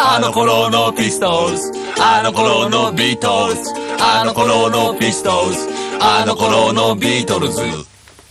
あの頃のピストルズ。あの頃のビートルズ。あの頃のピストルズ。あの頃のビートルズ。